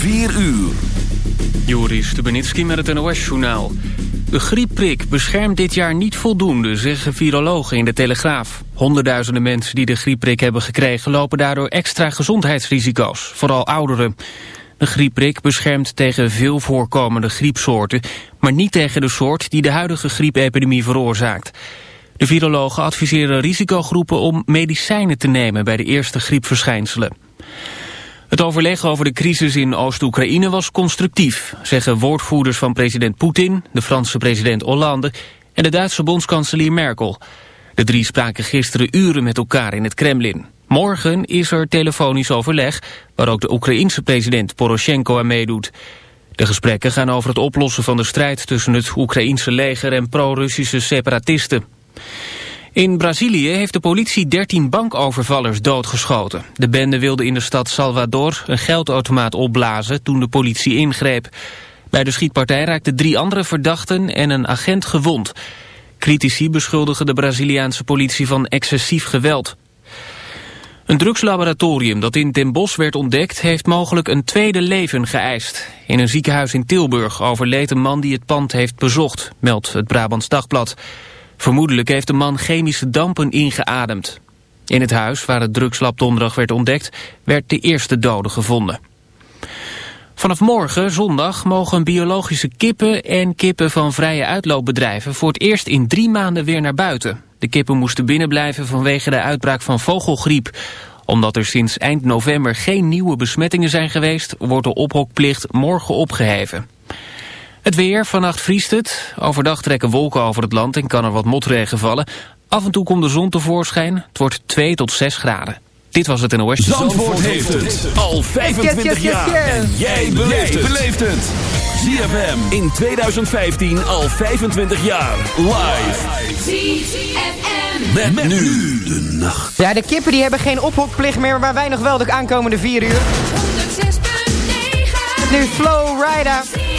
4 uur. Joris Stubenitski met het NOS-journaal. De griepprik beschermt dit jaar niet voldoende, zeggen virologen in de Telegraaf. Honderdduizenden mensen die de griepprik hebben gekregen... lopen daardoor extra gezondheidsrisico's, vooral ouderen. De griepprik beschermt tegen veel voorkomende griepsoorten... maar niet tegen de soort die de huidige griepepidemie veroorzaakt. De virologen adviseren risicogroepen om medicijnen te nemen... bij de eerste griepverschijnselen. Het overleg over de crisis in Oost-Oekraïne was constructief, zeggen woordvoerders van president Poetin, de Franse president Hollande en de Duitse bondskanselier Merkel. De drie spraken gisteren uren met elkaar in het Kremlin. Morgen is er telefonisch overleg, waar ook de Oekraïense president Poroshenko aan meedoet. De gesprekken gaan over het oplossen van de strijd tussen het Oekraïense leger en pro-Russische separatisten. In Brazilië heeft de politie 13 bankovervallers doodgeschoten. De bende wilde in de stad Salvador een geldautomaat opblazen toen de politie ingreep. Bij de schietpartij raakten drie andere verdachten en een agent gewond. Critici beschuldigen de Braziliaanse politie van excessief geweld. Een drugslaboratorium dat in Den Bosch werd ontdekt... heeft mogelijk een tweede leven geëist. In een ziekenhuis in Tilburg overleed een man die het pand heeft bezocht... meldt het Brabants Dagblad. Vermoedelijk heeft de man chemische dampen ingeademd. In het huis waar het drugslab donderdag werd ontdekt... werd de eerste dode gevonden. Vanaf morgen, zondag, mogen biologische kippen en kippen van vrije uitloopbedrijven... voor het eerst in drie maanden weer naar buiten. De kippen moesten binnenblijven vanwege de uitbraak van vogelgriep. Omdat er sinds eind november geen nieuwe besmettingen zijn geweest... wordt de ophokplicht morgen opgeheven. Het weer, vannacht vriest het. Overdag trekken wolken over het land en kan er wat motregen vallen. Af en toe komt de zon tevoorschijn. Het wordt 2 tot 6 graden. Dit was het NOS. Zandvoort, Zandvoort heeft het al 25 jaar. En jij beleeft het. ZFM in 2015 al 25 jaar. Live. ZFM. Met, met nu de nacht. Ja, de kippen die hebben geen ophokplicht meer, maar wij nog wel de aankomende 4 uur. 106.9. Nu Flow Rider.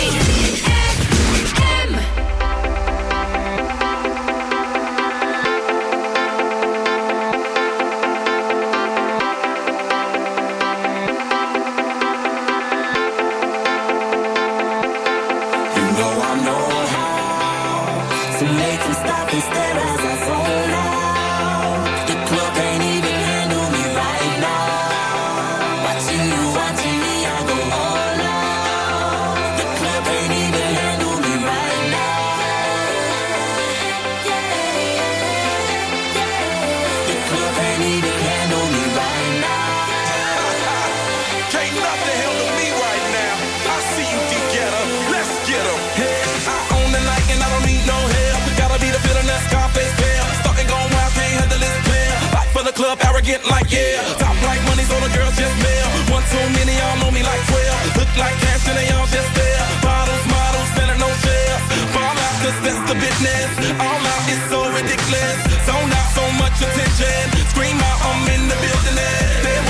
Like cash and they all just there. Bottles, models, spending no shares. Fall out, cause that's the business. All out is so ridiculous. Zone out, so much attention. Scream out, I'm in the building. They're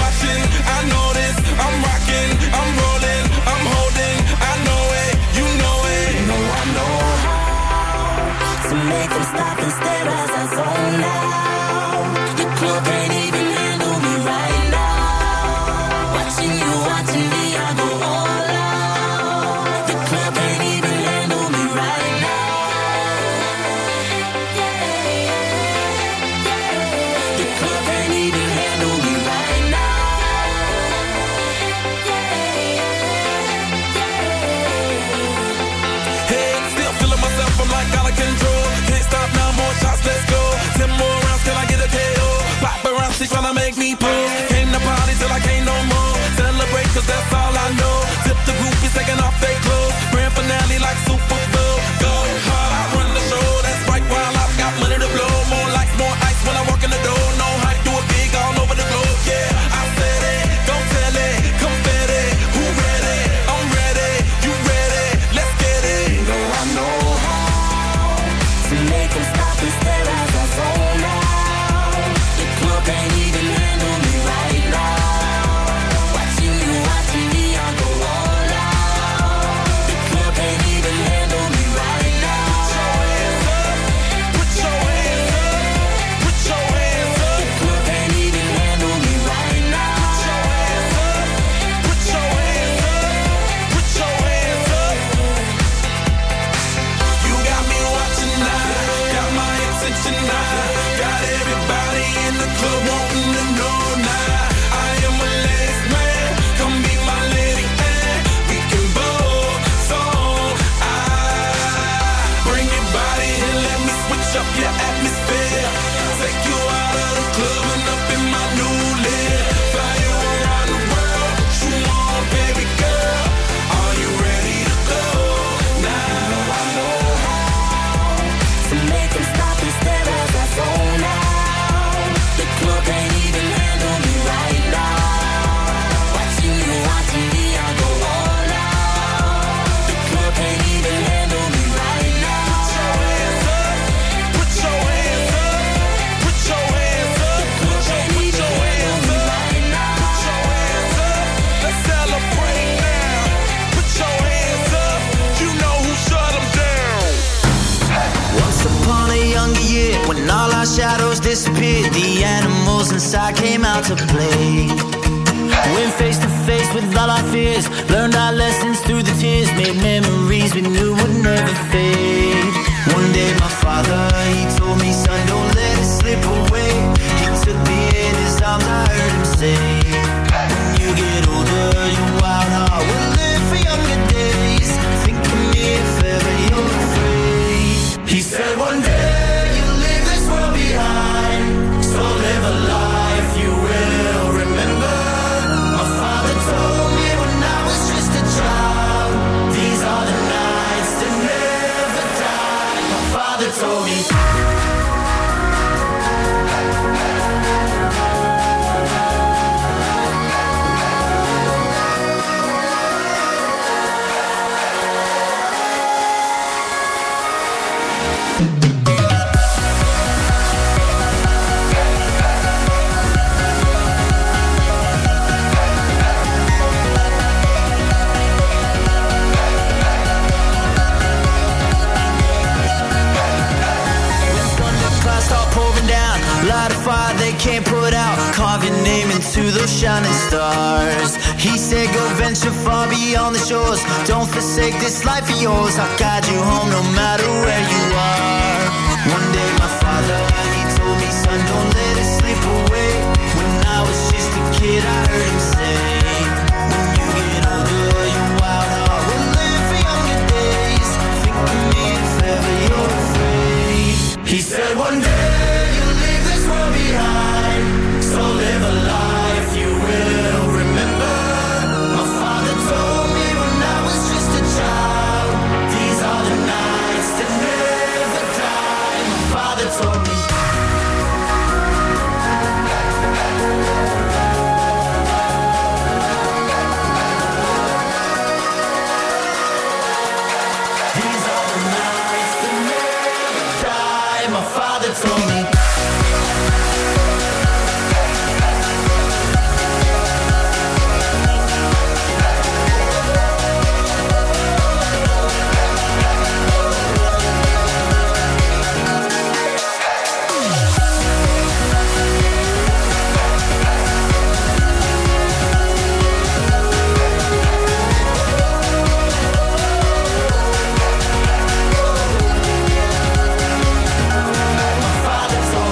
beyond the shores. Don't forsake this life of yours. I'll guide you home no matter where you are. One day,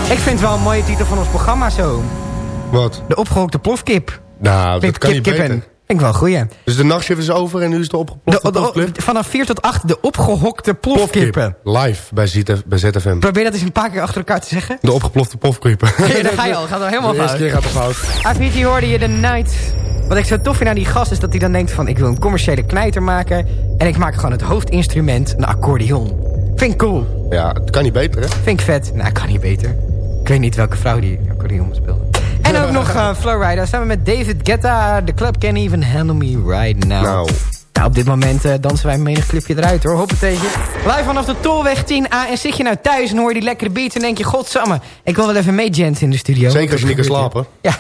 Ik vind het wel een mooie titel van ons programma zo. Wat? De opgehokte plofkip. Nou, dat kan niet kippen. beter. Vind ik wel goed, ja. Dus de nachtshift is over en nu is de opgeplofte De, de- plofkip? vanaf 4 tot 8 de opgehokte plofkippen. Live bij, ZF bij ZFM. Probeer dat eens een paar keer achter elkaar te zeggen. De opgeplofte plofkippen. Ja, daar ga je al. Gaat al helemaal De eerste fout. keer gaat het fout. Avicii hoorde je de Night. Wat ik zo tof vind aan die gast is dat hij dan denkt van... ik wil een commerciële knijter maken... en ik maak gewoon het hoofdinstrument, een accordeon. Vind ik cool. Ja, het kan niet beter, hè? Vind ik vet. Nou, kan niet beter. Ik weet niet welke vrouw die accordeon speelde. En ook nog uh, Flowrider samen met David Guetta. The club can even handle me right now. Nou. Nou, op dit moment eh, dansen wij menig clipje eruit hoor. Hoppateetje. Live vanaf de Tolweg 10A. En zit je nou thuis en hoor je die lekkere beat en denk je... Godsamme, ik wil wel even mee Jens in de studio. Zeker als je niet kan slapen. Ja.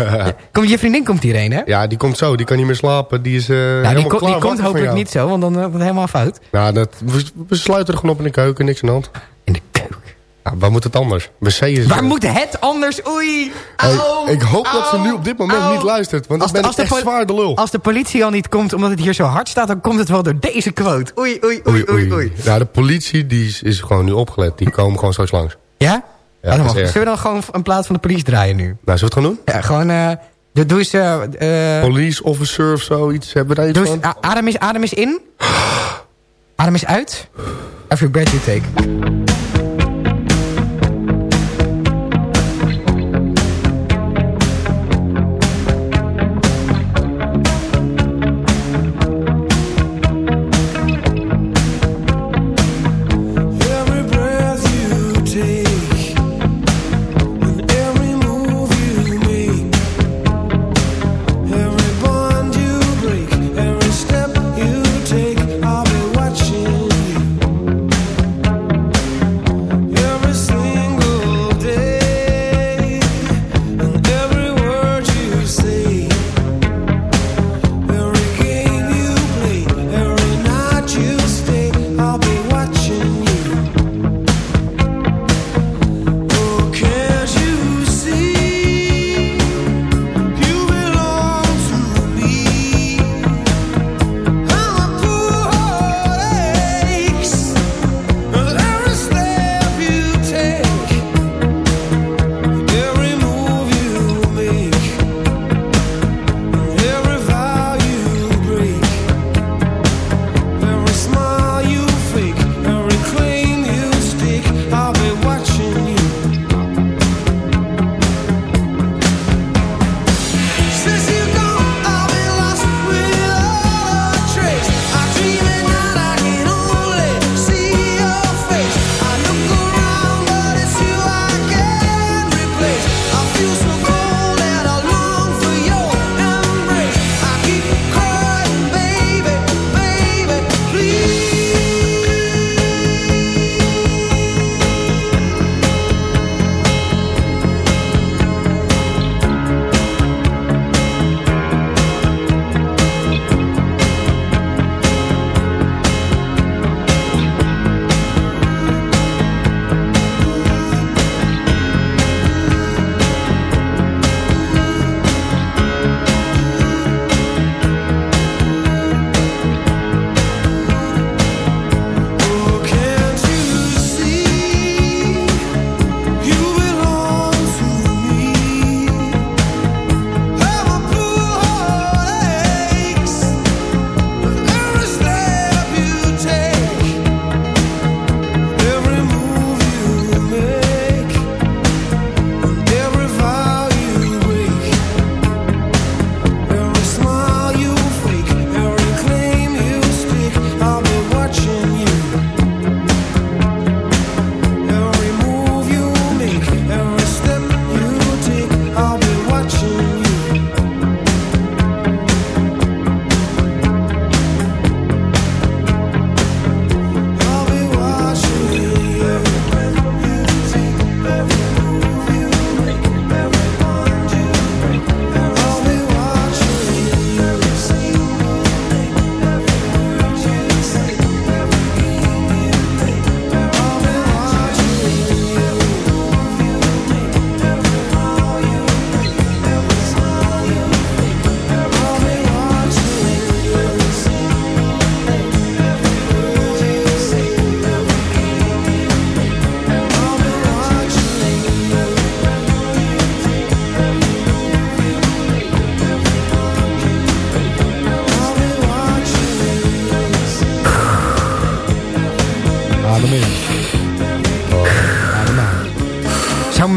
Komt je vriendin komt hierheen, hè? Ja, die komt zo. Die kan niet meer slapen. Die is eh nou, helemaal die, ko- klaar die komt hopelijk niet zo, want dan wordt het helemaal fout. Nou, dat, we, we sluiten er gewoon op in de keuken. Niks aan de hand. In de Nou, waar moet het anders? Is... Waar moet het anders? Oei! Hey, ik hoop dat ze nu op dit moment au. niet luistert. Want Als ben als ik de echt poli- zwaar de lul. Als de politie al niet komt omdat het hier zo hard staat... dan komt het wel door deze quote. Oei, oei, oei, oei, oei. Nou, de politie die is, is gewoon nu opgelet. Die komen gewoon straks langs. Ja? Ja, Ah, is erg. Zullen we dan gewoon een plaats van de politie draaien nu? Nou, zullen we het gaan doen? Ja, gewoon... eh doe, doe eens... eh, eh, Police officer of zoiets. Hebben we daar iets doe van? adem, eens, adem eens in. Adem eens uit. Every breath you take.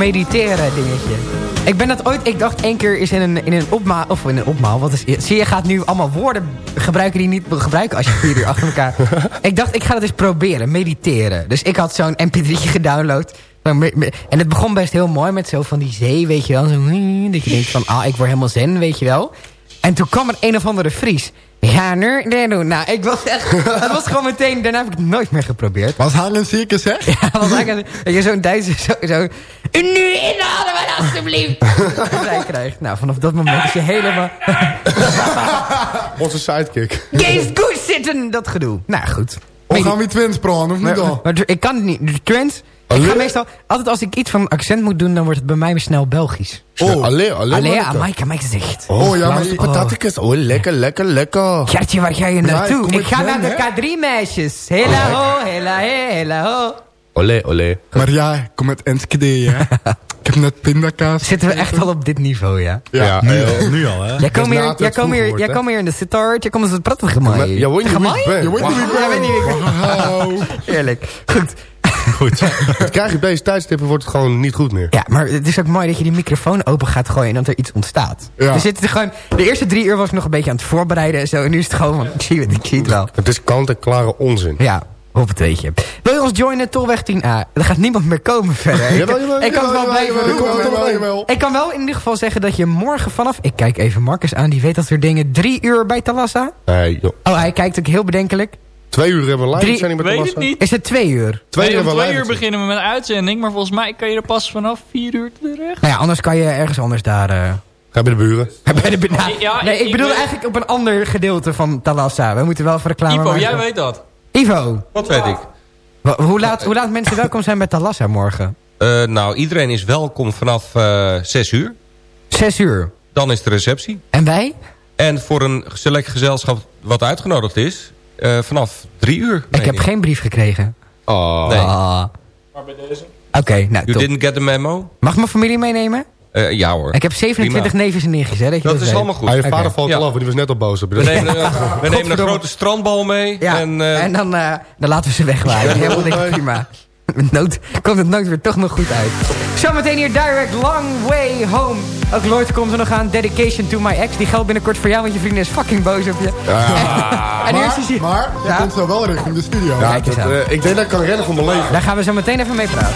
Mediteren dingetje. Ik ben dat ooit, ik dacht één keer is in een, in een opmaal, of in een opmaal, wat is, zie je gaat nu allemaal woorden gebruiken die je niet wil gebruiken als je vier uur achter elkaar. ik dacht, ik ga dat eens proberen, mediteren. Dus ik had zo'n mp3'tje gedownload. En het begon best heel mooi met zo van die zee, weet je wel. Zo, dat je denkt van, ah, ik word helemaal zen, weet je wel. En toen kwam er een of andere Fries. Ja, nu, nee, nu. Nou, ik was echt... Het was gewoon meteen... Daarna heb ik het nooit meer geprobeerd. Was hij een circus, hè? Ja, was eigenlijk... Dat je zo'n Duitser zo... zo nu inademen, alstublieft. Zij krijgt. Nou, vanaf dat moment is je helemaal... Onze sidekick. Geest goed zitten, dat gedoe. Nou, goed. Of gaan we twins praten, of niet Maar, maar ik kan het niet. De Ik ga meestal... Altijd als ik iets van accent moet doen... dan wordt het bij mij snel Belgisch. Oh, allee, allee. Allee, manneke. Amaika, mijn gezicht. Oh, ja, maar... Laatste patatekes. Oh, lekker, lekker, lekker. Gertje, waar ga je naartoe? ik met ga naar de hè? K3-meisjes. Hela ho, hela he, hela ho. Olé, olé. Maar ja, ik kom uit Enschede, hè? ik heb net pindakaas. Zitten we echt al op dit niveau, ja? Ja, nu eh, al. Nu al, hè? Jij komt hier, jij kom hier, jij kom hier in de sitar, jij komt eens het prachtig weet je ik ben? Je weet niet wie ik Ja, weet ben. niet wie ik ben. Wauw. Eerlijk. Goed. Goed. Het krijg je op deze tijdstippen wordt het gewoon niet goed meer. Ja, maar het is ook mooi dat je die microfoon open gaat gooien en dat er iets ontstaat. Ja. We zitten gewoon, de eerste drie uur was ik nog een beetje aan het voorbereiden en zo. En nu is het gewoon van, ik zie het, ik zie het wel. Het is kant-en-klare onzin. Ja, op het weetje. Wil je ons joinen, Tolweg 10A? Er gaat niemand meer komen verder. Ik- Jawel, jawel, ik kan jawel, wel blijven. Ik kan wel in ieder geval zeggen dat je morgen vanaf... Ik kijk even Marcus aan, die weet dat soort dingen. Drie uur bij Talassa. Nee, joh. Oh, hij kijkt ook heel bedenkelijk. Twee uur hebben we live Drie- uitzending met Weet het niet. Is het twee uur? Twee Nee, uur om hebben we twee live uur beginnen we met een uitzending, maar volgens mij kan je er pas vanaf vier uur terecht. Nou ja, anders kan je ergens anders daar... eh, Ga bij de buren. bij de, nou, Ja, nee, ik- bedoel eigenlijk op een ander gedeelte van Talassa. We moeten wel voor reclame Ivo, maken. jij weet dat. Ivo, Wat weet ik? wa- hoe laat, hoe laat mensen welkom zijn bij Talassa morgen? Eh, nou, iedereen is welkom vanaf eh 6 uur. Zes uur. Dan is de receptie. En wij? En voor een select gezelschap wat uitgenodigd is... eh, vanaf 3 uur. Ik heb geen brief gekregen. Oh. Nee. Ah. Oké, nou You top. didn't get the memo? Mag ik mijn familie meenemen? Eh, ja hoor. Ik heb 27 Prima. neefjes en nichtjes, hè? Dat, je Dat is weet. allemaal goed. Ah, je vader valt Ja. al af, want die was net al boos op je. We nemen, een- we nemen een grote strandbal mee. Ja, En, en, eh, dan, eh, dan laten we ze wegwaaien. Helemaal niks prima. Met nood komt het nooit weer toch nog goed uit. Zometeen hier direct Long Way Home. Ook Lloyd komt er nog aan. Dedication to my ex. Die geldt binnenkort voor jou, want je vriendin is fucking boos op je. En eerst is Maar, hij... maar, je Ja? komt zo wel richting de studio. Ja, Kijk eens dat, aan. eh, ik denk dat ik kan rennen voor mijn leven. Daar gaan we zo meteen even mee praten.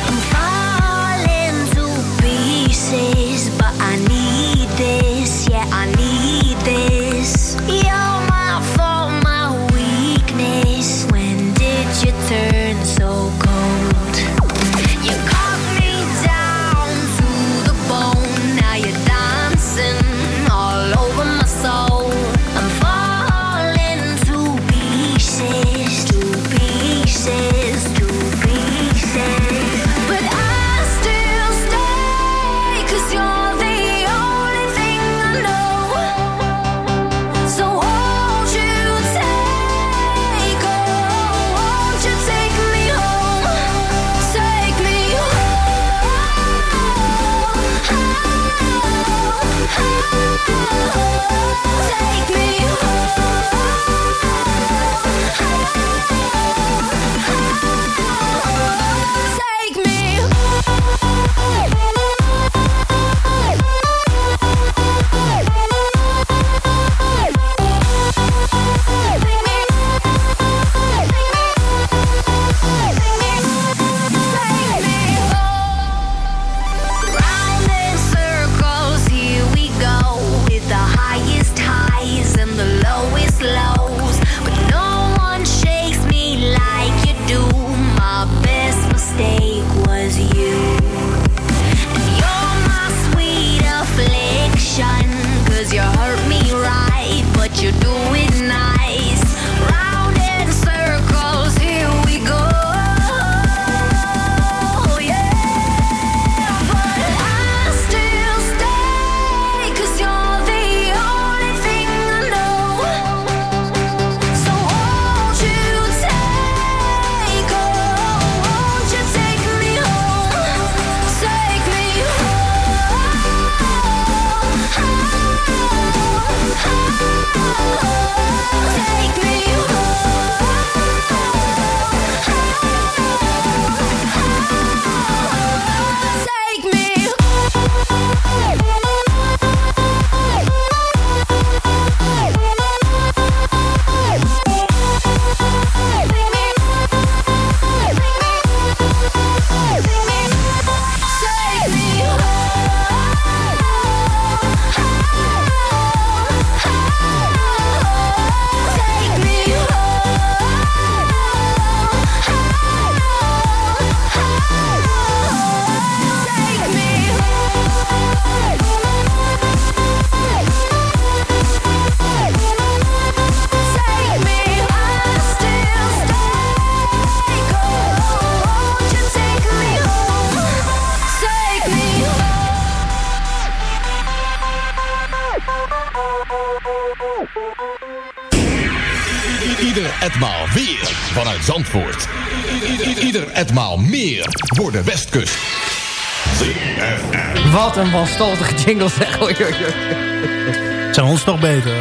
Een wanstaltige jingle zeg. Oei, oei, oei. Zijn ons toch beter?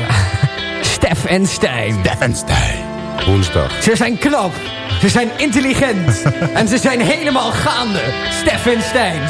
Stef en Stijn. Stef en Stijn. Woensdag. Ze zijn knap. Ze zijn intelligent. en ze zijn helemaal gaande. Stef en Stijn.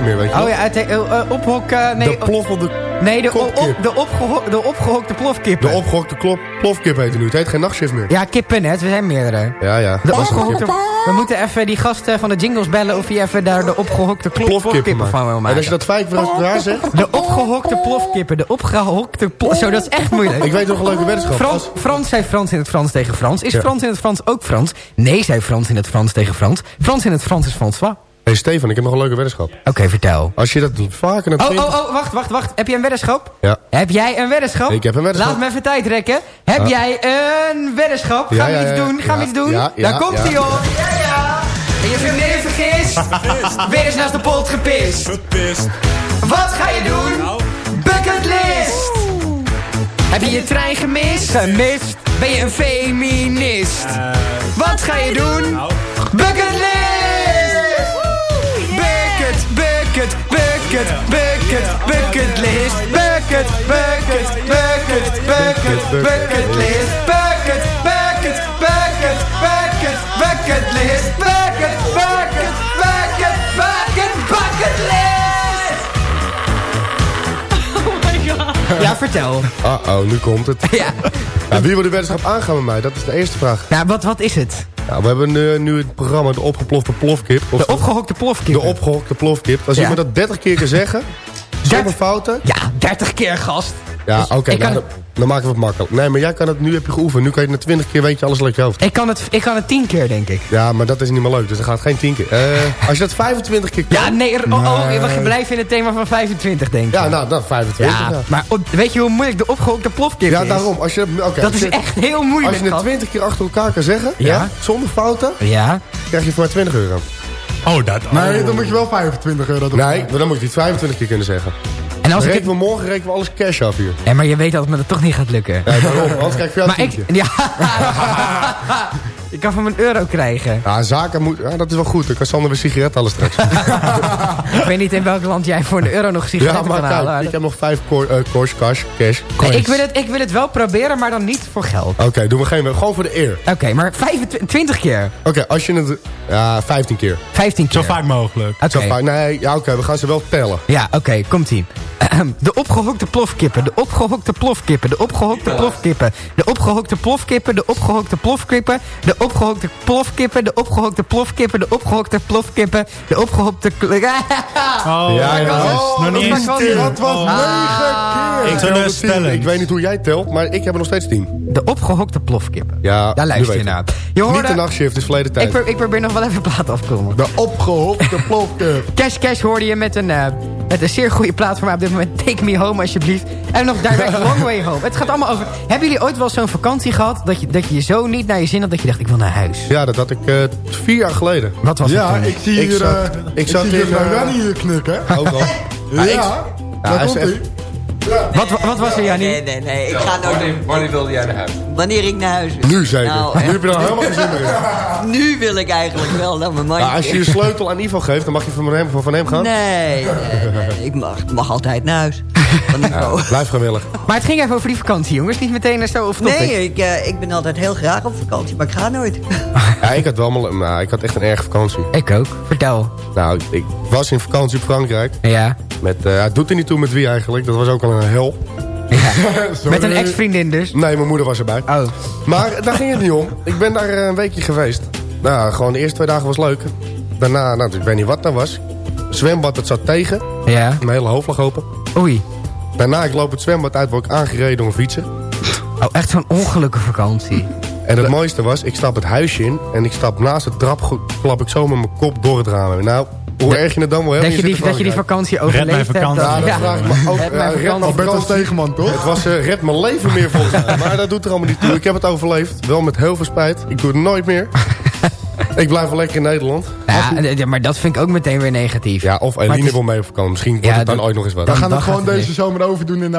Meer, weet je Oh ja, het, eh, eh, ophok... eh, nee, de ploffelde Nee, de, op, de, opgeho de opgehokte plofkippen. De opgehokte klop, plofkip heet het nu. Het heet geen nachtshift meer. Ja, kippen net. We zijn meerdere. Ja, ja. De opgehokte... We moeten even die gasten van de jingles bellen... of je even daar de opgehokte klo- Plofkippen van wil maken. En als je dat vijf raar zegt... De opgehokte plofkippen. De opgehokte plof... Zo, dat is echt moeilijk. Ik weet nog een leuke weddenschap. Frans, Frans zei Frans in het Frans tegen Frans. Is Ja. Frans in het Frans ook Frans? Nee, zei Frans in het Frans tegen Frans. Frans in het Frans is François. Hé hey Stefan, ik heb nog een leuke weddenschap. Oké, vertel. Als je dat vaker dan Oh, 20... oh, oh, wacht, wacht, wacht. Heb je een weddenschap? Ja. Heb jij een weddenschap? Ik heb een weddenschap. Laat me even tijd rekken. Heb Ja. jij een weddenschap? Ja, Gaan we ja, iets ja, doen? Gaan we iets doen? ja, ja, Daar komt ja. ie hoor. Ja, ja. En je vriendin heeft vergist. Weer eens naast de pot gepist. Wat ga je doen? Bucketlist. Heb je je trein gemist? Gemist. Ben je een feminist? Wat ga je doen? Bucketlist. Bucket, bucket, bucket, bucket, bucketlist. bucket, bucket, bucket, bucket, bucket list. Bucket, bucket, bucket, bucket, bucket list. Bucket, bucket, bucket, bucket, bucket list. Oh my god. Ja, vertel. Uh-oh, nu komt het. Ja. Ja, wie wil de weddenschap aangaan met mij? Dat is de eerste vraag. Nou, wat, wat is het? Nou, we hebben nu het programma De Opgeplofte Plofkip. Of De opgehokte plofkip. De Opgehokte Plofkip. Als Ja. iemand dat 30 keer kan zeggen, zonder fouten... Ja, 30 keer gast. Ja, Dus oké, ik nou, dan, maken we het makkelijk. Nee, maar jij kan het, nu heb je geoefend. Nu kan je het na 20 keer, weet je alles uit je hoofd. Ik kan, het, ik kan het 10 keer, denk ik. Ja, maar dat is niet meer leuk, dus dat gaat geen 10 keer. Eh, als je dat 25 keer kan... Ja, nee, er- oh, oh, we blijven in het thema van 25, denk ik. Ja, nou, dan 25. Ja, ja. maar op- weet je hoe moeilijk de opgehokte plofkip Ja, is? daarom. Als je, oké, Dat als is echt heel moeilijk. Als je het gast. 20 keer achter elkaar kan zeggen, Ja. ja. zonder fouten, Ja. krijg je voor mij 20 euro. Oh, dat... Nee, dan moet je wel 25 euro erop Nee, maar dan moet je het 25 keer kunnen zeggen. En als ik rekenen we morgen rekenen we alles cash af hier. Ja, maar je weet dat het me dat toch niet gaat lukken. Ja, daarom. Anders krijg je voor jou maar een ik... Ja. ik kan van mijn euro krijgen. Ja, zaken moet... Ja, dat is wel goed. Dan kan Sander weer sigaretten halen straks. ik weet niet in welk land jij voor een euro nog ja, sigaretten maar kan halen. ik heb nog 5 coins, cash, cash. Nee, ik, wil het, ik wil het wel proberen, maar dan niet voor geld. Oké, doen we geen... Gewoon voor de eer. Oké, maar 25 20 keer. Oké, als je het... Ja, 15 keer. 15 keer. Zo vaak mogelijk. Oké. Zo vaak- Nee, ja, oké, we gaan ze wel tellen. Ja, oké, komt-ie. De opgehokte plofkippen, de opgehokte plofkippen, de opgehokte plofkippen, de opgehokte plofkippen, de opgehokte plofkippen, de opgehokte plofkippen, de opgehokte plofkippen, de opgehokte plofkippen, de opgehokte... Oh, Ja, ja. dat is Oh, nog niet dat eens was- tien. Dat was Oh. 9 keer. Ik. 10. Ik weet niet hoe jij telt, maar ik heb er nog steeds 10. De opgehokte plofkippen. Ja, Daar luister je naar. Je Niet de hoorde... nachtshift, is verleden Ik, tijd. ik probeer nog wel even plaat afkomen. De opgehopte plofkip. Cash Cash hoorde je met een, eh, met een zeer goede plaat voor mij op dit moment. Take Me Home alsjeblieft. En nog Direct Long Way Home. Het gaat allemaal over... Hebben jullie ooit wel zo'n vakantie gehad... Dat je, dat je je zo niet naar je zin had dat je dacht ik wil naar huis? Ja, dat had ik eh, vier jaar geleden. Wat was Ja, het toen? ik zie Ik hier... zat- eh, ik ik zat zie hier in, eh, hier knikken. Ook al. Ja, ik- daar komt Wat, wat was er, Jannie? Nee, nee, nee. Ik ga nooit... Wanneer wilde jij naar huis? Wanneer ik naar huis wil. Nu zeker. Nou, nu heb je er helemaal geen zin meer. Nu wil ik eigenlijk wel naar mijn mandje. Nou, als je je sleutel aan Ivo geeft, dan mag je van hem, van hem gaan. Nee, nee, nee. Ik mag, mag altijd naar huis. Van Nico. Blijf gewillig. Maar het ging even over die vakantie, jongens. Niet meteen er zo of topic. Nee, ik, eh, ik ben altijd heel graag op vakantie, maar ik ga nooit. Ja, ik had wel mal- nou, ik had echt een erg vakantie. Ik ook. Vertel. Nou, ik was in vakantie op Frankrijk. Ja. Met, eh, het doet er niet toe met wie eigenlijk. Dat was ook al een hel. Met een ex-vriendin dus. Nee, mijn moeder was erbij. Oh. Maar daar ging het niet om. Ik ben daar eh, een weekje geweest. Nou, gewoon de eerste twee dagen was leuk. Daarna, nou, ik weet niet wat dat was. Zwembad, het zat tegen. Ja. Mijn hele hoofd lag open. Oei. Daarna, ik loop het zwembad uit, word ik aangereden door een fietser. Oh, echt zo'n ongelukkige vakantie. En het mooiste was, ik stap het huisje in... en ik stap naast de trap, klap ik zo met mijn kop door het raam. Nou, hoe erg je het dan wil hebben... Dat je, die, dat je die vakantie overleefd hebt. Ja, dat- dat vraag ik me ook. Red Ja, mijn red vakantie. mijn vakantie. tegenman, toch? Het was uh, red mijn leven meer volgens mij. Maar dat doet er allemaal niet toe. Ik heb het overleefd. Wel met heel veel spijt. Ik doe het nooit meer. ik blijf wel lekker in Nederland. Ja, ja, maar dat vind ik ook meteen weer negatief. Ja, of Eline is- wil mee op vakantie. Misschien wordt Ja, het dan dat- ooit nog eens wat. We gaan het gewoon deze zomer overdoen in de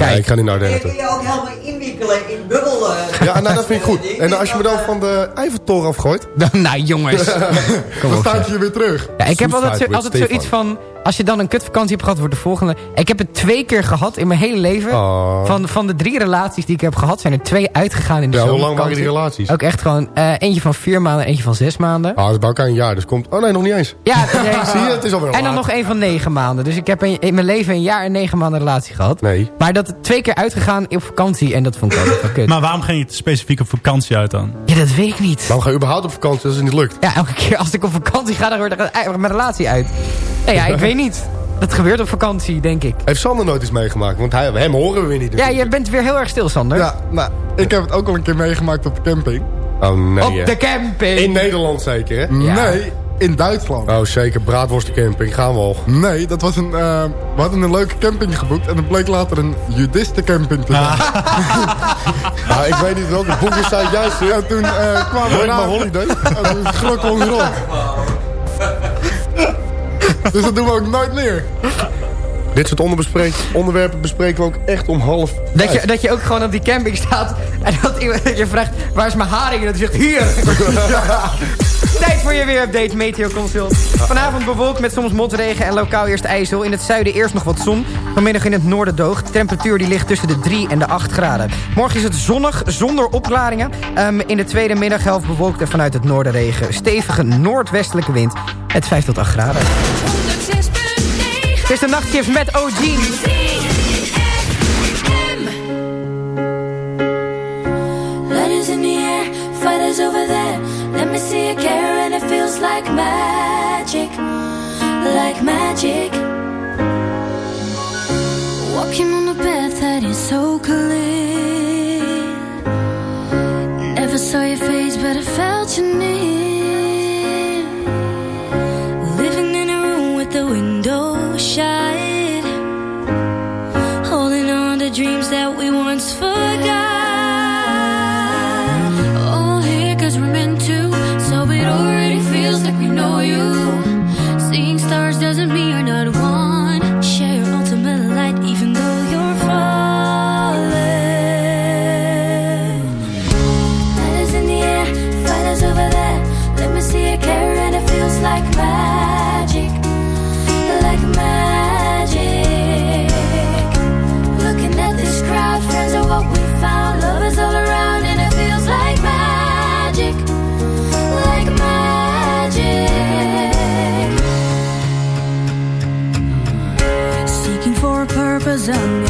Ardennen. Ja, Kijk. ik ga niet naar Ardennen Kun je ook helemaal inwikkelen in bubbel... eh, Ja, nou dat vind ik goed. En als je me dan van de Eiffeltoren afgooit... nou jongens. Kom Dan op. staat je weer terug. Ja, ik heb altijd, zo- altijd zoiets van... Als je dan een kutvakantie hebt gehad, wordt de volgende... Ik heb het twee keer gehad in mijn hele leven. Oh. Van, van de drie relaties die ik heb gehad... zijn er twee uitgegaan in de Ja, hoe lang zomervakantie. waren die relaties? Ook echt gewoon eh, eentje van vier maanden, eentje van zes maanden. Ah, dat is bij elkaar een jaar. Dus komt... Oh nee, nog niet eens. Ja, nee, Zie je, het is alweer En dan laat. nog één van negen maanden. Dus ik heb in, in mijn leven een jaar en negen maanden relatie gehad. Nee. Maar dat twee keer uitgegaan op vakantie. En dat vond ik altijd wel kut. Maar waarom ging je specifiek op vakantie uit dan? ja, dat weet ik niet. Waarom ga je überhaupt op vakantie als het niet lukt? Ja, elke keer als ik op vakantie ga, dan wordt er mijn relatie uit. Nee, ja, ik weet niet. Dat gebeurt op vakantie, denk ik. Heeft Sander nooit iets meegemaakt? Want hij, hem horen we weer niet. Ja, je bent weer heel erg stil, Sander. Ja, nou, ik heb het ook al een keer meegemaakt op de camping. Oh nee. Op hè. de camping. In Nederland zeker, hè? Ja. Nee, in Duitsland. Oh zeker, braadworstencamping. Gaan we al. Nee, dat was een... eh, we hadden een leuke camping geboekt en het bleek later een judistencamping te zijn. Nou, ik weet niet welke boeken zijn juist. Ja, toen eh, kwamen we Where's my na... holiday? En toen schrok ons rond. dus dat doen we ook nooit meer. Dit soort onderwerpen bespreken we ook echt om half Dat je, dat je ook gewoon op die camping staat en dat iemand je vraagt, waar is mijn haring? En dat hij zegt, hier! Tijd voor je weerupdate, Meteo Consult. Vanavond bewolkt met soms motregen en lokaal eerst ijzel. In het zuiden eerst nog wat zon. Vanmiddag in het noorden droog. De temperatuur die ligt tussen de 3 en de 8 graden. Morgen is het zonnig, zonder opklaringen. Ehm, in de tweede middaghelft bewolkt en vanuit het noorden regen. Stevige noordwestelijke wind. Het 5 tot 8 graden. Het is de nachtchips met OG. Letters in the air, fighters over there. Let me see you care, and it feels like magic, like magic. Walking on a path that is so clear. Never saw your face, but I felt you near. A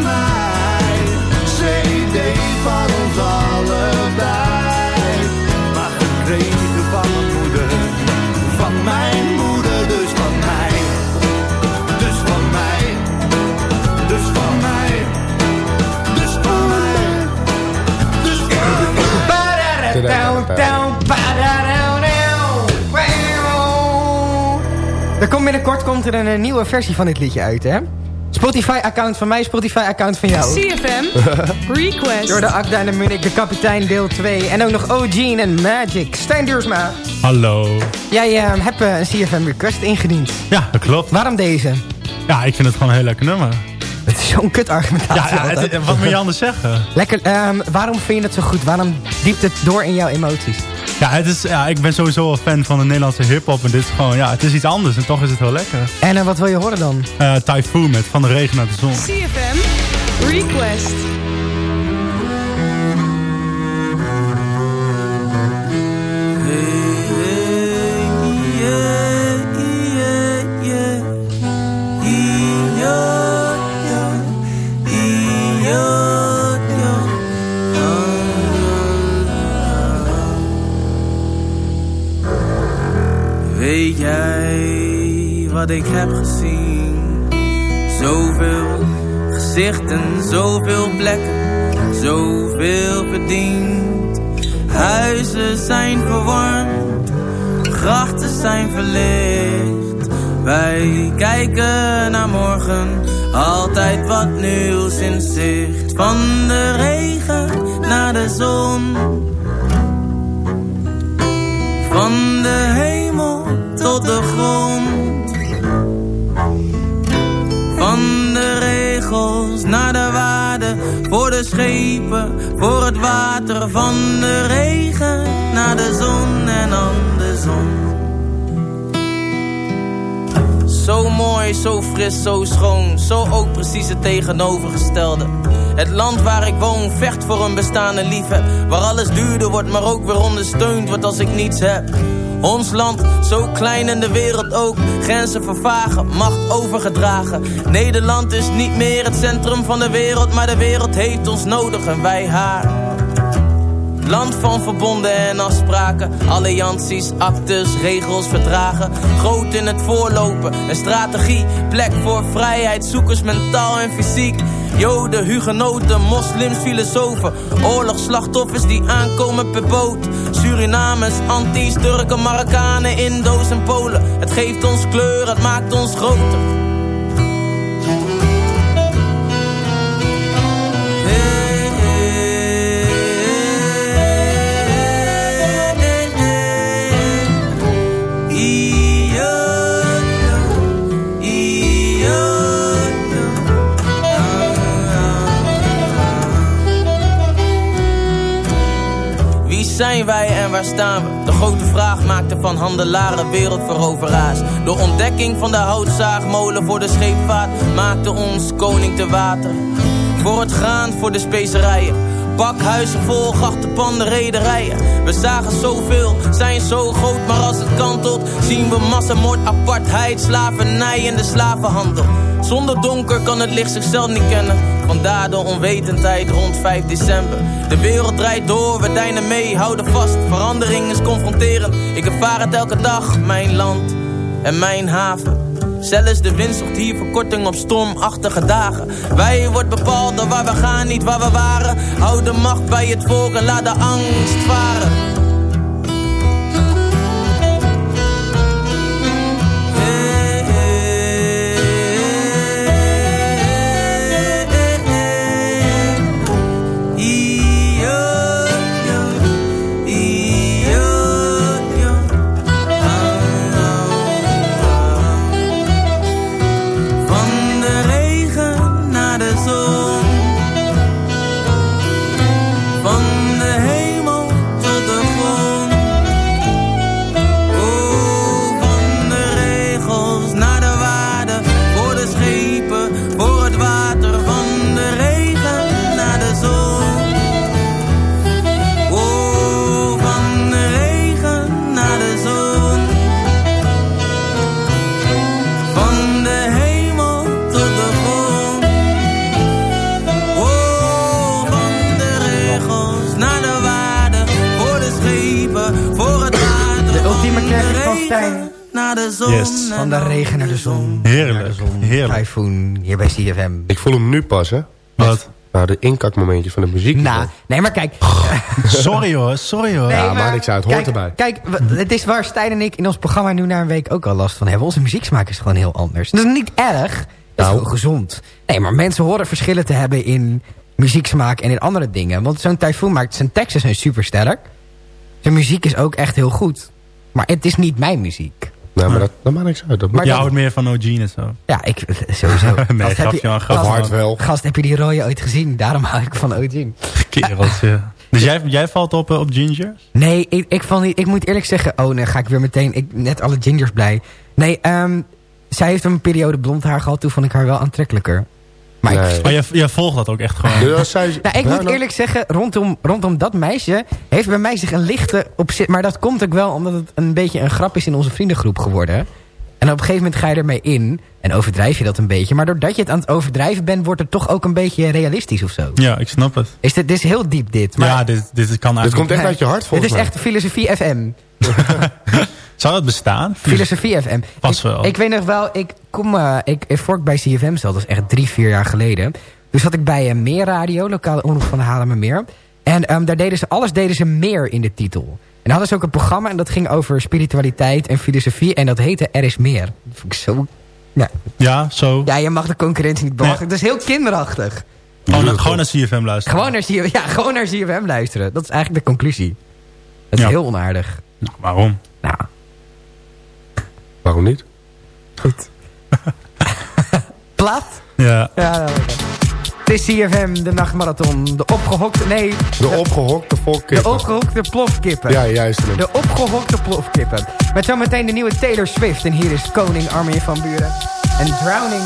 Komt binnenkort komt er een, eh, nieuwe versie van dit liedje uit, hè? Spotify-account van mij, Spotify-account van jou. CFM Request. Door de Akda en de Munich, de kapitein deel 2. En ook nog OG en Magic. Stijn Duursma. Hallo. Jij eh, hebt eh, een CFM request ingediend. Ja, dat klopt. Waarom deze? Ja, ik vind het gewoon een heel lekker nummer. Het is zo'n kut argumentatie. Ja, ja, het- wat moet je anders zeggen? Lekker, ehm, waarom vind je het zo goed? Waarom diept het door in jouw emoties? Ja, het is, ja, ik ben sowieso wel fan van de Nederlandse hip-hop. En dit is gewoon, ja, het is iets anders. En toch is het heel lekker. En eh, wat wil je horen dan? Eh Typhoon met Van de Regen naar de Zon. CFM Request. Ik heb gezien? Zoveel gezichten, zoveel plekken, zoveel verdiend. Huizen zijn verwarmd, grachten zijn verlicht. Wij kijken naar morgen, altijd wat nieuws in zicht. Van de regen naar de zon. Van de hemel tot de grond. Schepen, voor het water. Van de regen naar de zon en andersom. Zo mooi, zo fris, zo schoon. Zo ook precies het tegenovergestelde. Het land waar ik woon vecht voor een bestaande liefheb. Waar alles duurder wordt, maar ook weer ondersteund wordt als ik niets heb. Ons land, zo klein en de wereld ook. Grenzen vervagen, macht overgedragen. Nederland is niet meer het centrum van de wereld, maar de wereld heeft ons nodig en wij haar. Land van verbonden en afspraken, allianties, actes, regels, verdragen. Groot in het voorlopen, een strategie, plek voor vrijheid, zoekers mentaal en fysiek. Joden, hugenoten, moslims, filosofen, oorlogsslachtoffers die aankomen per boot. Surinamers, Antilles, Turken, Marokkanen, Indo's en Polen. Het geeft ons kleur, het maakt ons groter. Waar staan we? De grote vraag maakte van handelaren wereldveroveraars. De ontdekking van de houtzaagmolen voor de scheepvaart maakte ons koning te water. Voor het graan, voor de specerijen. Pakhuizen vol panden, rederijen. We zagen zoveel, zijn zo groot, maar als het kantelt... zien we massamoord, apartheid, slavernij en de slavenhandel. Zonder donker kan het licht zichzelf niet kennen. Vandaar de onwetendheid rond 5 december. De wereld draait door, we deinen mee, houden vast. Verandering is confronterend. Ik ervaar het elke dag, mijn land en mijn haven. Zelfs de wind zocht hier verkorting op stormachtige dagen. Wij wordt bepaald door waar we gaan, niet waar we waren. Hou de macht bij het volk en laat de angst varen. De zon. Yes. Van de regen naar de zon. Heerlijk. Heerlijk. Typhoon, hier bij CFM. Ik voel hem nu pas, hè? Wat? Nou, de inkakmomentjes van de muziek. Nou, nee, maar kijk. Sorry hoor, sorry hoor. Nee, ja, maar niks uit. Hoort kijk, erbij. Kijk, het is waar Stijn en ik in ons programma nu na een week ook al last van hebben. Onze muzieksmaak is gewoon heel anders. Dat is niet erg. Dat is Nou. gewoon gezond. Nee, maar mensen horen verschillen te hebben in muzieksmaak en in andere dingen. Want zo'n Typhoon maakt, zijn teksten zijn super sterk. Zijn muziek is ook echt heel goed. Maar het is niet mijn muziek. Nee, maar dat, dat maakt niks uit. Dat Maar Je houdt meer van Eugene en zo. Ja, ik, sowieso. Nee, Gast, heb grapje, je- grapje, gast- Hard wel. Gast, heb je die rode ooit gezien? Daarom hou ik van Odin. Kereltje. Dus jij, jij valt op, eh, op Ginger? Nee, ik, ik, val niet, ik moet eerlijk zeggen... Oh, nee, ga ik weer meteen... Ik, net alle gingers blij. Nee, ehm, zij heeft een periode blond haar gehad. Toen vond ik haar wel aantrekkelijker. Maar ik, Nee. Maar jij, jij volgt dat ook echt gewoon. Zij, nou, ik moet eerlijk zeggen, rondom, rondom dat meisje... heeft bij mij zich een lichte opzet... Maar dat komt ook wel omdat het een beetje een grap is in onze vriendengroep geworden. En op een gegeven moment ga je ermee in. En overdrijf je dat een beetje. Maar doordat je het aan het overdrijven bent... wordt het toch ook een beetje realistisch of zo. Ja, ik snap het. Is dit, dit is heel diep dit. Maar ja, dit, dit kan Dit eigenlijk... komt echt uit je hart, dit volgens is mij. echt filosofie FM. Zou dat bestaan? Filosofie FM. Pas ik, wel. Ik weet nog wel, ik kom, eh, ik, voor ik bij CFM zat, dat is echt drie, vier jaar geleden. Toen zat ik bij een Meerradio, lokale omroep van. En ehm, daar deden ze, alles deden ze meer in de titel. En dan hadden ze ook een programma en dat ging over spiritualiteit en filosofie. En dat heette Er is meer. Dat vond ik zo... Ja, Ja, zo. ja je mag de concurrentie niet belachelijk. Dat is heel kinderachtig. Gewoon, naar- gewoon naar CFM luisteren. Gewoon naar, CFM, ja, gewoon naar CFM luisteren. Dat is eigenlijk de conclusie. Dat is Ja. heel onaardig. Nou, waarom? Nou, Waarom niet? goed. Plat? Ja. Ja, ja. Het is CFM, de nachtmarathon. De opgehokte... Nee, De opgehokte de volkippen. opgehokte plofkippen. Ja, juist. De opgehokte plofkippen. Met zometeen de nieuwe Taylor Swift. En hier is Koning Armin van Buren. En Drowning...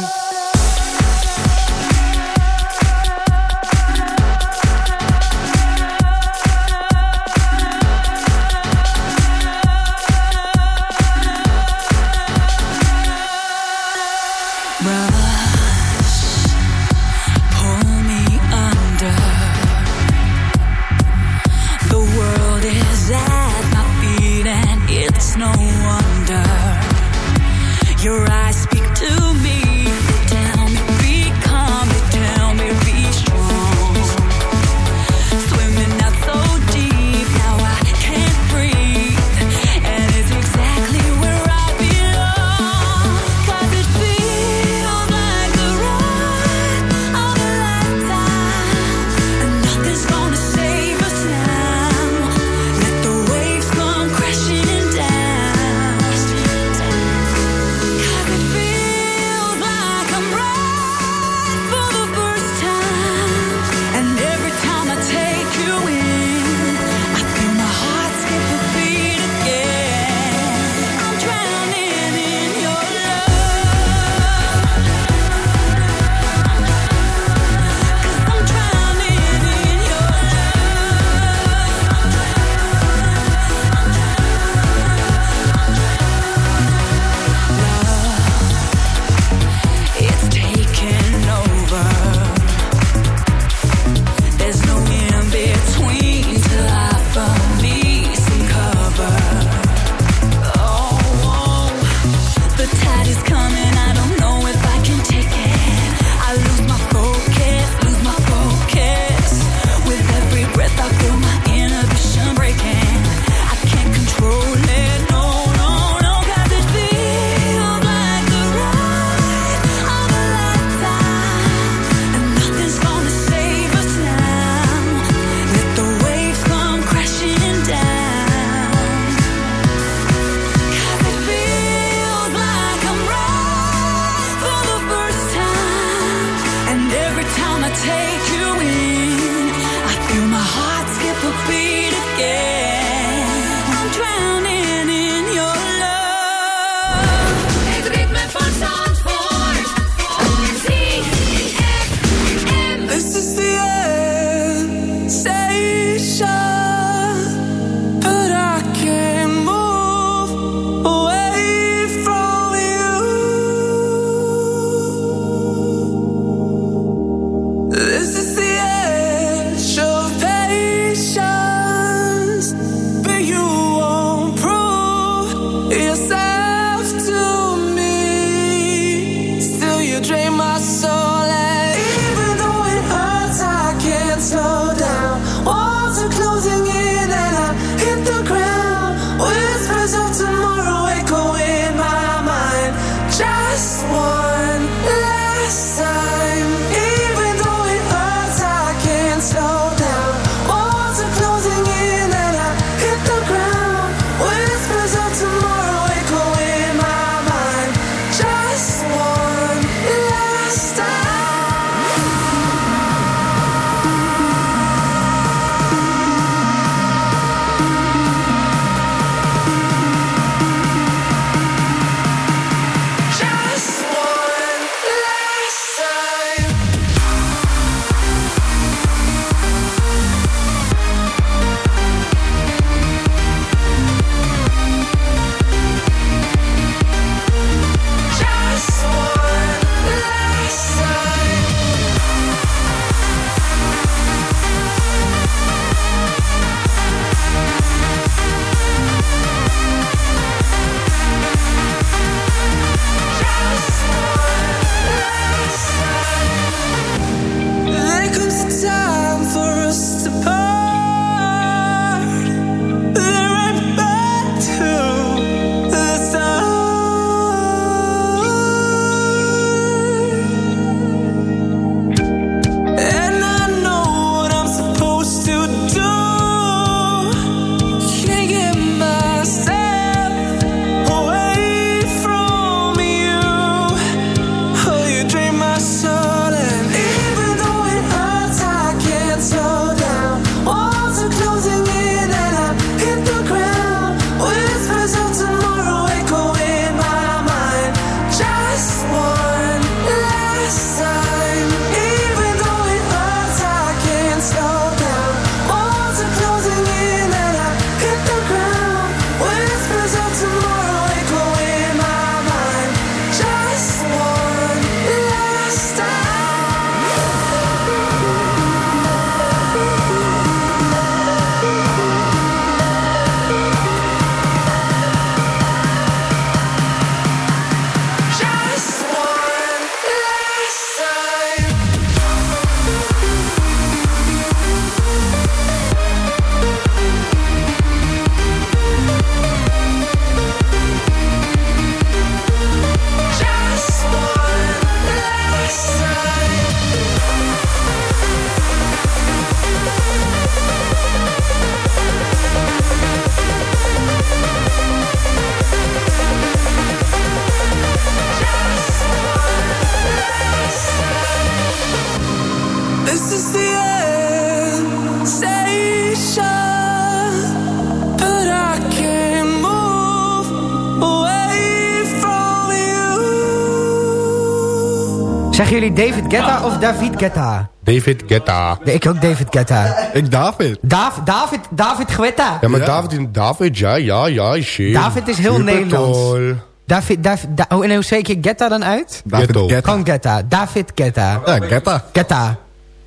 Zeggen jullie David Guetta of David Guetta? David Guetta. Nee, ik ook David Guetta. Ik David. Dav, David, David Guetta. Ja, maar David, David, ja, ja, ja, shit. David is heel Super Nederlands. toll. David, David, Da- oh, en hoe spreek je Guetta dan uit? David Ghetto. Guetta. Gewoon Guetta. David Guetta. Ja, Guetta. Guetta.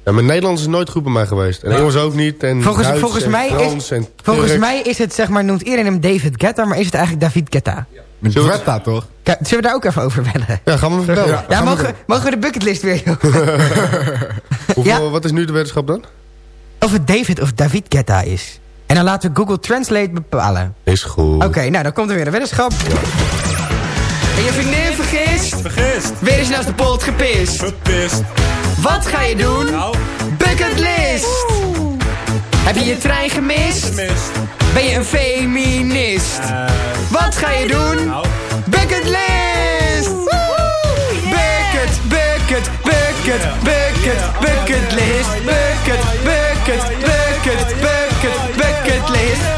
Ja, maar Nederlands is nooit goed bij mij geweest. En Engels ook niet. En Volgens, Duits volgens, en mij Frans is, en volgens mij is het, zeg maar, noemt iedereen hem David Guetta, maar is het eigenlijk David Guetta? Met Guetta, toch? Zullen we daar ook even over bellen? Ja, gaan we vertellen. Ja, Gaan we mogen, mogen we de bucketlist weer, joh? Hoeveel, Wat is nu de wetenschap dan? Of het David of David Guetta is. En dan laten we Google Translate bepalen. Is goed. Oké, nou dan komt er weer een weddenschap. En je vriendin vergist? Vergist. Weer eens naast de pot gepist. Gepist. Wat ga je doen? Nou. Bucketlist! Heb je je trein gemist? Gemist. Ben je een feminist? Eh, Wat ga je doen? nou. Bucket, bucket, bucket, bucket, bucketlist. Bucket, bucket, bucket, bucket, bucketlist. Bucket,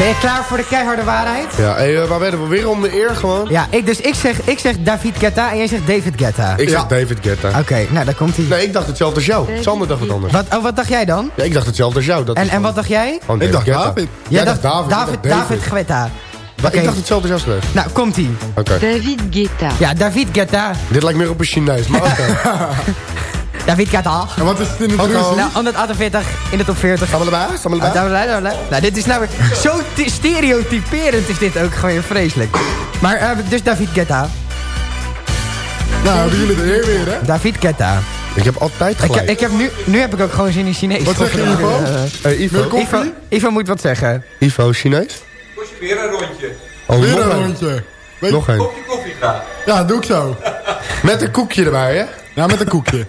Ben je klaar voor de keiharde waarheid? Ja, hey, eh, waar werden we weer om de eer gewoon? Ja, ik, dus ik zeg, ik zeg David Guetta en jij zegt David Guetta. Ik zeg Ja. David Guetta. Oké, nou daar komt hij. Nee, ik dacht hetzelfde als jou. Sander dacht wat anders. Wat, oh, wat dacht jij dan? Ja, ik dacht hetzelfde als jou. Dat En, en wat dacht jij? Ik dacht Guetta. David. Jij dacht David. David, ik dacht David Guetta. Ik dacht hetzelfde als jou. Nou, komt ie. Oké. David Guetta. Ja, David Guetta. Dit lijkt meer op een Chinees, maar oké. David Guetta. En wat is het in de Ook? Nou, 148 in de top 40. Sabbelaba, sabbelaba. Ah, Nou, dit is nou weer zo te- stereotyperend is dit ook gewoon weer vreselijk. Maar, eh, dus David Guetta. Nou, hebben jullie de eer weer, hè? David Guetta. Ik heb altijd gelijk. ik heb nu, nu heb ik ook gewoon zin in Chinees. Wat zeg je, Ivo? Eh, Ivo. Ivo, Ivo moet wat zeggen. Ivo, Chinees? Weer een rondje. Oh, Weer een een. rondje. Weet- Nog een. Kopje koffie graag. Ja, doe ik zo. Met een koekje erbij, hè? Ja, met een koekje.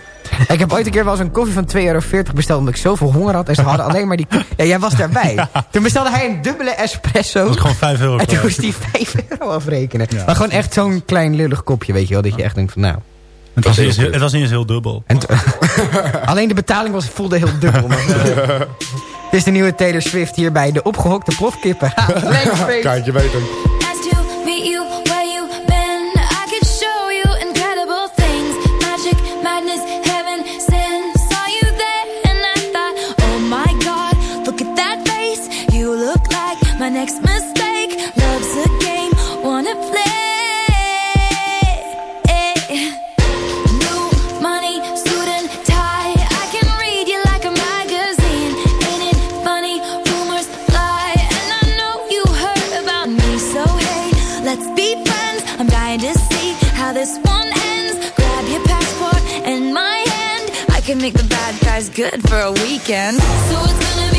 Ik heb ooit een keer wel eens een koffie van 2,40 euro besteld... omdat ik zoveel honger had. En ze hadden alleen maar die... Ja, jij was daarbij. Toen bestelde hij een dubbele espresso. Dat is gewoon 5 euro. En toen moest hij 5 euro afrekenen. Maar gewoon echt zo'n klein lullig kopje, weet je wel. Dat je echt denkt van nou... Het was, niet eens, heel- het was niet eens heel dubbel. En alleen de betaling was, voelde heel dubbel. Maar, het is de nieuwe Taylor Swift hier bij de opgehokte plofkippen. Space. Kijk, je weet hem. Good for a weekend. So it's gonna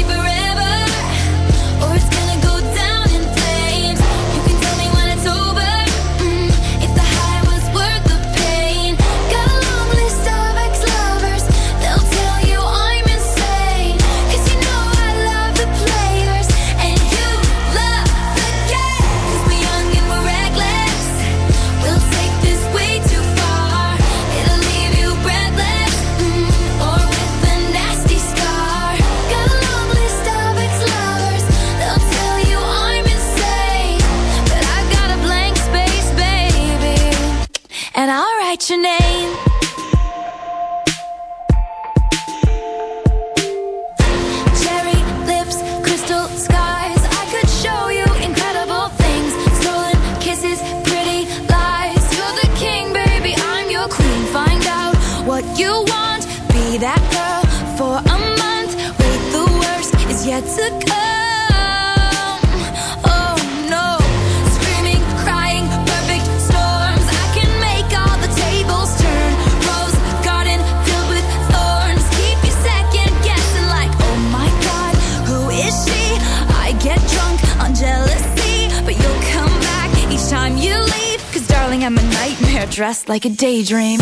like a daydream.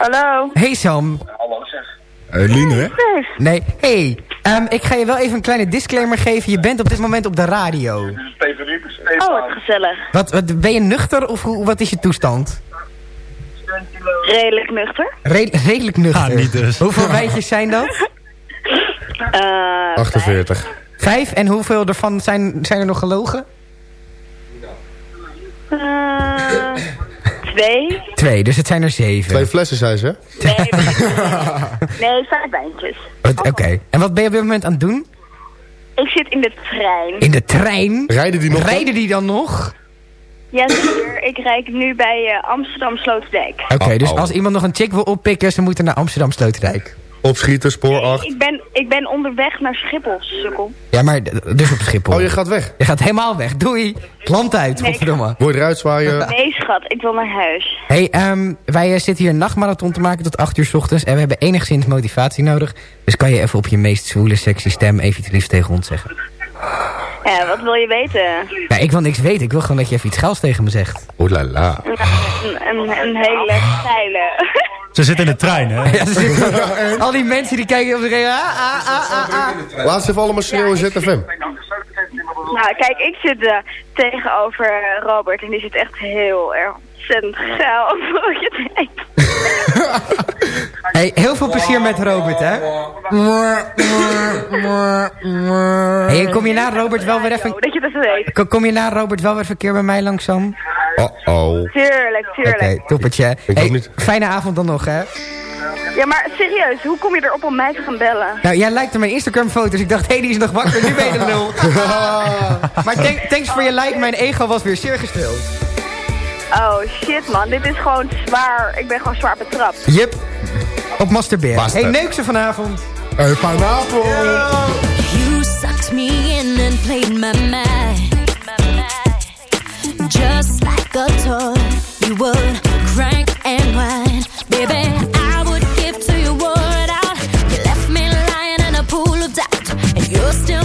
Hallo. Hey Sam. Hallo zeg. Eline, hè? Nee, hey. ehm, ik ga je wel even een kleine disclaimer geven. Je bent op dit moment op de radio. Oh, wat gezellig. Wat, wat, ben je nuchter of hoe, wat is je toestand? Redelijk nuchter. Re- redelijk nuchter. Ah, niet dus. Hoeveel wijntjes zijn dat? Eh, 48. Vijf? En hoeveel ervan zijn, zijn er nog gelogen? Eh, twee. Twee, dus het zijn er zeven. Twee flessen, zei ze. Nee, vijf wijntjes. Oké. En wat ben je op dit moment aan het doen? Ik zit in de trein. In de trein? Rijden die nog? Rijden die dan nog? Jazeker, ik rijd nu bij eh, Amsterdam Sloterdijk. Oké, dus Oh, oh. als iemand nog een chick wil oppikken... ze moeten naar Amsterdam Sloterdijk. Opschieten, spoor 8. Ik ben, ik ben onderweg naar Schiphol, sukkel. Ja, maar dus op Schiphol. Oh, je gaat weg? Je gaat helemaal weg. Doei. Land uit, Nee, godverdomme. Word eruit zwaaien. Nee, schat, ik wil naar huis. hey, ehm, wij eh, zitten hier een nachtmarathon te maken tot 8 uur 's ochtends... en we hebben enigszins motivatie nodig. Dus kan je even op je meest zwoele, sexy stem... even iets liefs tegen ons zeggen? Ja, wat wil je weten? Ja, ik wil niks weten. Ik wil gewoon dat je even iets geils tegen me zegt. Oeh la la. Een, een, een hele geile. Ze zitten in de trein, hè? Ja, ze zitten- al die mensen die kijken op de reden... Ah, ah, ah, ah, ah. Laat ze even allemaal schreeuwen ZFM. Nou, kijk, ik zit eh, tegenover eh, Robert en die zit echt heel erg ontzettend geil. Wat je denkt. Hey, heel veel plezier met Robert, hè? Hey, kom je na Robert wel weer even... Dat je dat weet. Kom- je na Robert wel weer even een keer bij mij langzaam? Oh-oh. Tuurlijk, Oké, tuurlijk. toppertje. Ik Hey, ook niet. fijne avond dan nog, hè? Ja, maar serieus, hoe kom je erop om mij te gaan bellen? Nou, jij lijkt op mijn Instagram-foto's. Ik dacht, hé, hey, die is nog wakker. Nu ben je de lul. maar thank- thanks voor je like. Mijn ego was weer zeer gesteld. Oh shit man, dit is gewoon zwaar. Ik ben gewoon zwaar betrapt. Yep. Op masturberen. Basta. Hey, neuk ze vanavond. Hey, fijne avond. You sucked me in and played my mind. Just like a toy, you would crank and whine. Baby, I would give to your word out. You left me lying in a pool of doubt. And you're still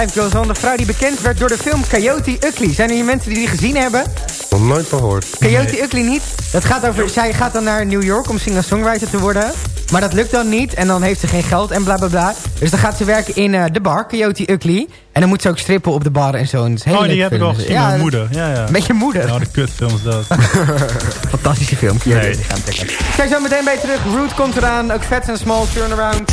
Life Goes On. De vrouw die bekend werd door de film Coyote Ugly. Zijn er hier mensen die die gezien hebben? Nog nooit gehoord. Coyote Ugly niet. Dat gaat over, zij gaat dan naar New York om singer-songwriter te worden. Maar dat lukt dan niet en dan heeft ze geen geld en bla bla bla. Dus dan gaat ze werken in eh, de bar, Coyote Ugly. En dan moet ze ook strippen op de bar en zo. En Oh, die heb ik al gezien Ja, met moeder. Ja, ja. Met je moeder? Nou, de kutfilm is dat. Fantastische film. Nee. Kijk zo meteen bij je terug. Root komt eraan. Ook Fats and Small Turnaround.